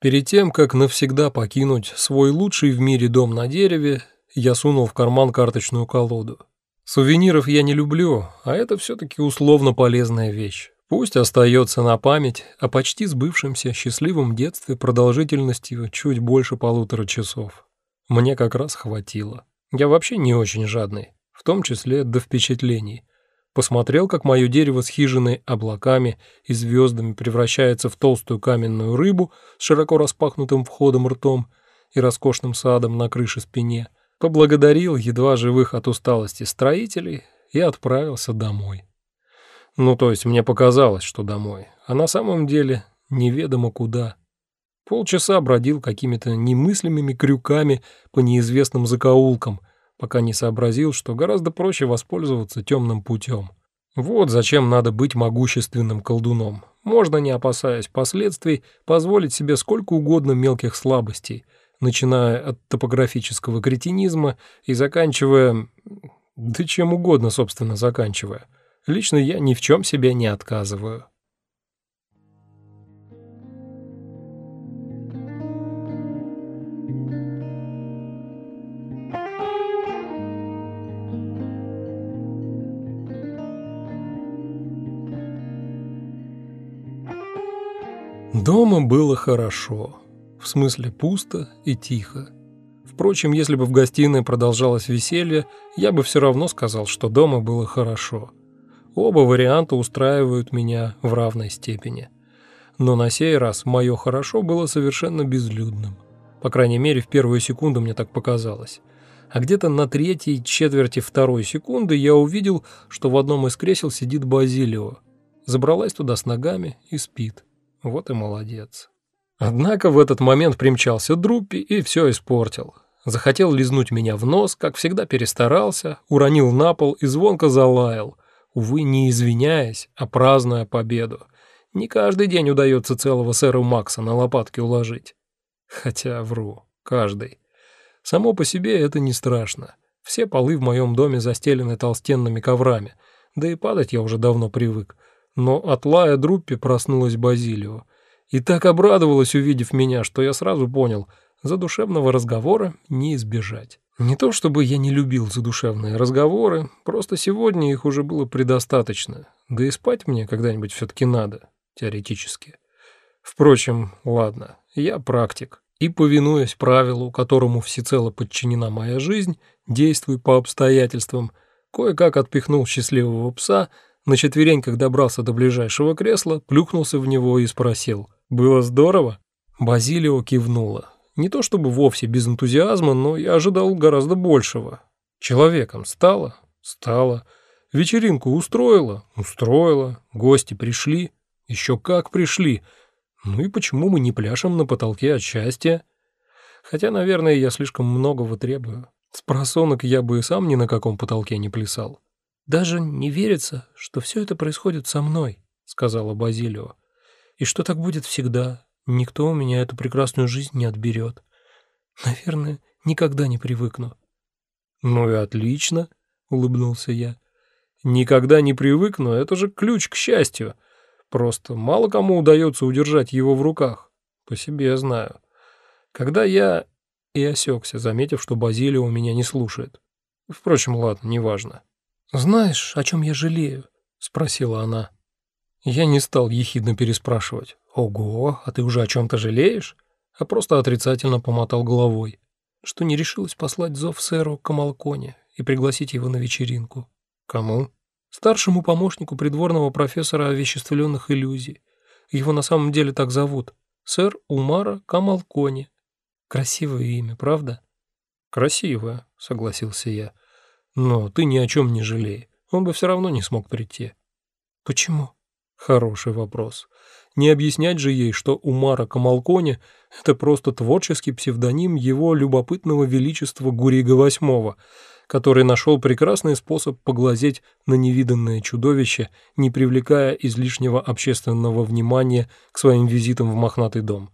Перед тем, как навсегда покинуть свой лучший в мире дом на дереве, я сунул в карман карточную колоду. Сувениров я не люблю, а это все-таки условно полезная вещь. Пусть остается на память о почти сбывшемся счастливом детстве продолжительностью чуть больше полутора часов. Мне как раз хватило. Я вообще не очень жадный, в том числе до впечатлений. Посмотрел, как мое дерево с хижиной, облаками и звездами превращается в толстую каменную рыбу с широко распахнутым входом ртом и роскошным садом на крыше спине, поблагодарил едва живых от усталости строителей и отправился домой. Ну, то есть мне показалось, что домой, а на самом деле неведомо куда. Полчаса бродил какими-то немыслимыми крюками по неизвестным закоулкам, пока не сообразил, что гораздо проще воспользоваться темным путем. Вот зачем надо быть могущественным колдуном. Можно, не опасаясь последствий, позволить себе сколько угодно мелких слабостей, начиная от топографического кретинизма и заканчивая... да чем угодно, собственно, заканчивая. Лично я ни в чем себе не отказываю. Дома было хорошо. В смысле пусто и тихо. Впрочем, если бы в гостиной продолжалось веселье, я бы все равно сказал, что дома было хорошо. Оба варианта устраивают меня в равной степени. Но на сей раз мое «хорошо» было совершенно безлюдным. По крайней мере, в первую секунду мне так показалось. А где-то на третьей четверти второй секунды я увидел, что в одном из кресел сидит Базилио. Забралась туда с ногами и спит. Вот и молодец. Однако в этот момент примчался Друппи и все испортил. Захотел лизнуть меня в нос, как всегда перестарался, уронил на пол и звонко залаял – увы, не извиняясь, а празднуя победу. Не каждый день удается целого сэра Макса на лопатки уложить. Хотя вру, каждый. Само по себе это не страшно. Все полы в моем доме застелены толстенными коврами, да и падать я уже давно привык. Но от лая Друппи проснулась Базилио. И так обрадовалась, увидев меня, что я сразу понял, задушевного разговора не избежать. Не то чтобы я не любил задушевные разговоры, просто сегодня их уже было предостаточно, да и спать мне когда-нибудь все-таки надо, теоретически. Впрочем, ладно, я практик, и, повинуясь правилу, которому всецело подчинена моя жизнь, действуй по обстоятельствам, кое-как отпихнул счастливого пса, на четвереньках добрался до ближайшего кресла, плюхнулся в него и спросил «Было здорово?» Базилио кивнула. Не то чтобы вовсе без энтузиазма, но я ожидал гораздо большего. Человеком стало? Стало. Вечеринку устроила? Устроила. Гости пришли? Еще как пришли. Ну и почему мы не пляшем на потолке от счастья? Хотя, наверное, я слишком многого требую. С просонок я бы и сам ни на каком потолке не плясал. «Даже не верится, что все это происходит со мной», — сказала Базилио. «И что так будет всегда, Никто у меня эту прекрасную жизнь не отберет. Наверное, никогда не привыкну. Ну и отлично, улыбнулся я. Никогда не привыкну, это же ключ к счастью. Просто мало кому удается удержать его в руках. По себе знаю. Когда я... И осекся, заметив, что Базилия у меня не слушает. Впрочем, ладно, неважно. «Знаешь, о чем я жалею?» — спросила она. Я не стал ехидно переспрашивать. «Ого, а ты уже о чем-то жалеешь?» А просто отрицательно помотал головой, что не решилась послать зов сэру Камалконе и пригласить его на вечеринку. «Кому?» «Старшему помощнику придворного профессора овеществленных иллюзий. Его на самом деле так зовут. Сэр Умара Камалкони. Красивое имя, правда?» «Красивое», — согласился я. «Но ты ни о чем не жалей. Он бы все равно не смог прийти». «Почему?» «Хороший вопрос. Не объяснять же ей, что Умара Камалкони – это просто творческий псевдоним его любопытного величества Гурига VIII, который нашел прекрасный способ поглазеть на невиданное чудовище, не привлекая излишнего общественного внимания к своим визитам в мохнатый дом.